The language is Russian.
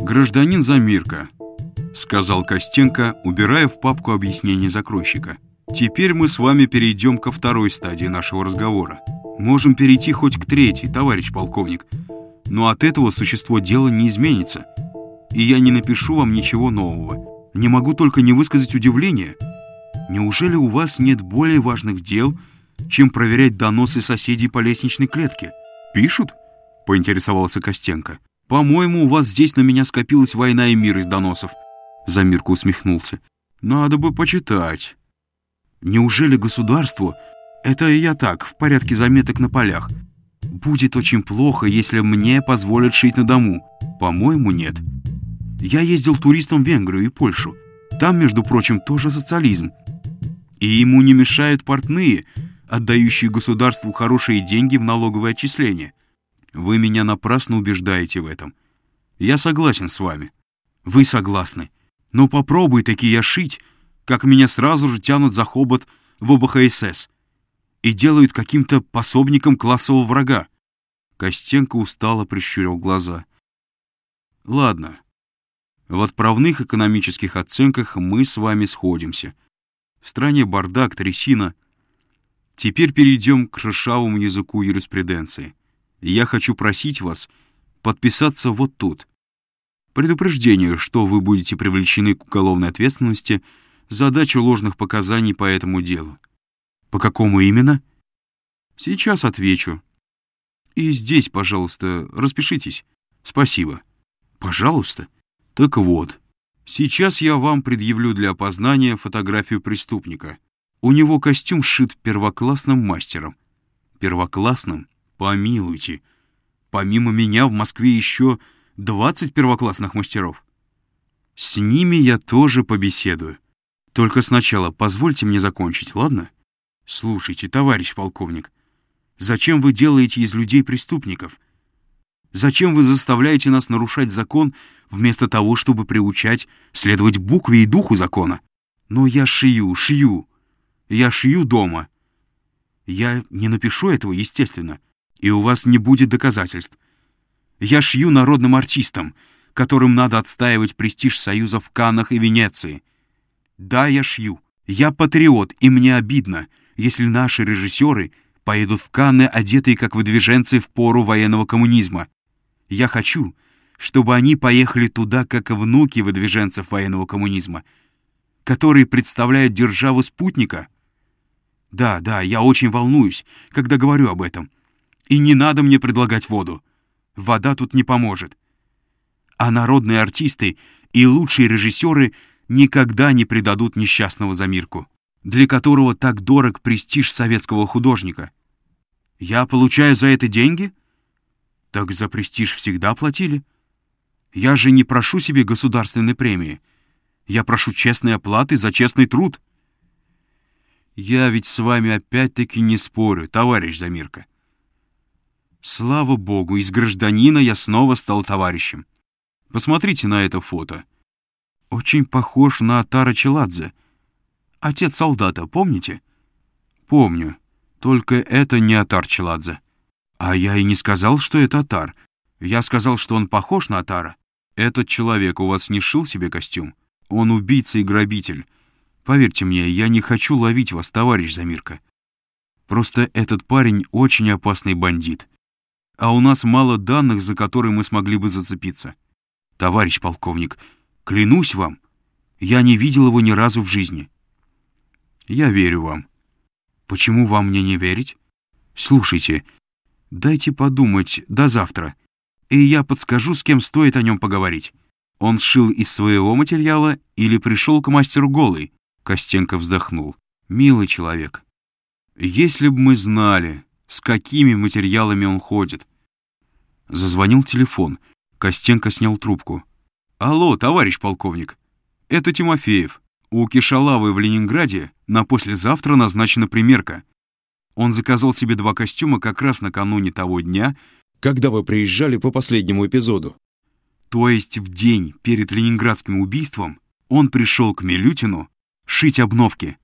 «Гражданин Замирка», — сказал Костенко, убирая в папку объяснение закройщика. «Теперь мы с вами перейдем ко второй стадии нашего разговора. Можем перейти хоть к третьей, товарищ полковник, но от этого существо дела не изменится. И я не напишу вам ничего нового. Не могу только не высказать удивление. Неужели у вас нет более важных дел, чем проверять доносы соседей по лестничной клетке? Пишут?» — поинтересовался Костенко. «По-моему, у вас здесь на меня скопилась война и мир из доносов». Замирка усмехнулся. «Надо бы почитать». «Неужели государству...» «Это я так, в порядке заметок на полях. Будет очень плохо, если мне позволят шить на дому. По-моему, нет. Я ездил туристом в Венгрию и Польшу. Там, между прочим, тоже социализм. И ему не мешают портные, отдающие государству хорошие деньги в налоговое отчисление. Вы меня напрасно убеждаете в этом. Я согласен с вами. Вы согласны. Но попробуй таки я шить, как меня сразу же тянут за хобот в ОБХСС и делают каким-то пособником классового врага. Костенко устало прищурил глаза. Ладно. В отправных экономических оценках мы с вами сходимся. В стране бардак, трясина. Теперь перейдем к шершавому языку юриспруденции. Я хочу просить вас подписаться вот тут. Предупреждение, что вы будете привлечены к уголовной ответственности за дачу ложных показаний по этому делу. По какому именно? Сейчас отвечу. И здесь, пожалуйста, распишитесь. Спасибо. Пожалуйста. Так вот, сейчас я вам предъявлю для опознания фотографию преступника. У него костюм сшит первоклассным мастером. Первоклассным? Помилуйте. Помимо меня в Москве еще 20 первоклассных мастеров. С ними я тоже побеседую. Только сначала позвольте мне закончить, ладно? Слушайте, товарищ полковник, зачем вы делаете из людей преступников? Зачем вы заставляете нас нарушать закон вместо того, чтобы приучать следовать букве и духу закона? Но я шью, шью. Я шью дома. Я не напишу этого, естественно, и у вас не будет доказательств. Я шью народным артистам, которым надо отстаивать престиж Союза в Каннах и Венеции. Да, я шью. Я патриот, и мне обидно, если наши режиссеры поедут в Канны, одетые как выдвиженцы в пору военного коммунизма. Я хочу, чтобы они поехали туда, как внуки выдвиженцев военного коммунизма, которые представляют державу спутника. Да, да, я очень волнуюсь, когда говорю об этом. И не надо мне предлагать воду. Вода тут не поможет. А народные артисты и лучшие режиссеры никогда не предадут несчастного Замирку для которого так дорог престиж советского художника. Я получаю за это деньги? Так за престиж всегда платили. Я же не прошу себе государственной премии. Я прошу честной оплаты за честный труд. Я ведь с вами опять-таки не спорю, товарищ Замирка. Слава богу, из гражданина я снова стал товарищем. Посмотрите на это фото. Очень похож на Атара Челадзе — Отец солдата, помните? Помню. Только это не Атар Челадзе. А я и не сказал, что это Атар. Я сказал, что он похож на Атара. Этот человек у вас не шил себе костюм? Он убийца и грабитель. Поверьте мне, я не хочу ловить вас, товарищ Замирка. Просто этот парень очень опасный бандит. А у нас мало данных, за которые мы смогли бы зацепиться. Товарищ полковник, клянусь вам, я не видел его ни разу в жизни. Я верю вам. Почему вам мне не верить? Слушайте, дайте подумать до завтра, и я подскажу, с кем стоит о нем поговорить. Он сшил из своего материала или пришел к мастеру голый? Костенко вздохнул. Милый человек. Если бы мы знали, с какими материалами он ходит. Зазвонил телефон. Костенко снял трубку. «Алло, товарищ полковник, это Тимофеев. У Кишалавы в Ленинграде на послезавтра назначена примерка. Он заказал себе два костюма как раз накануне того дня, когда вы приезжали по последнему эпизоду. То есть в день перед ленинградским убийством он пришел к Милютину шить обновки.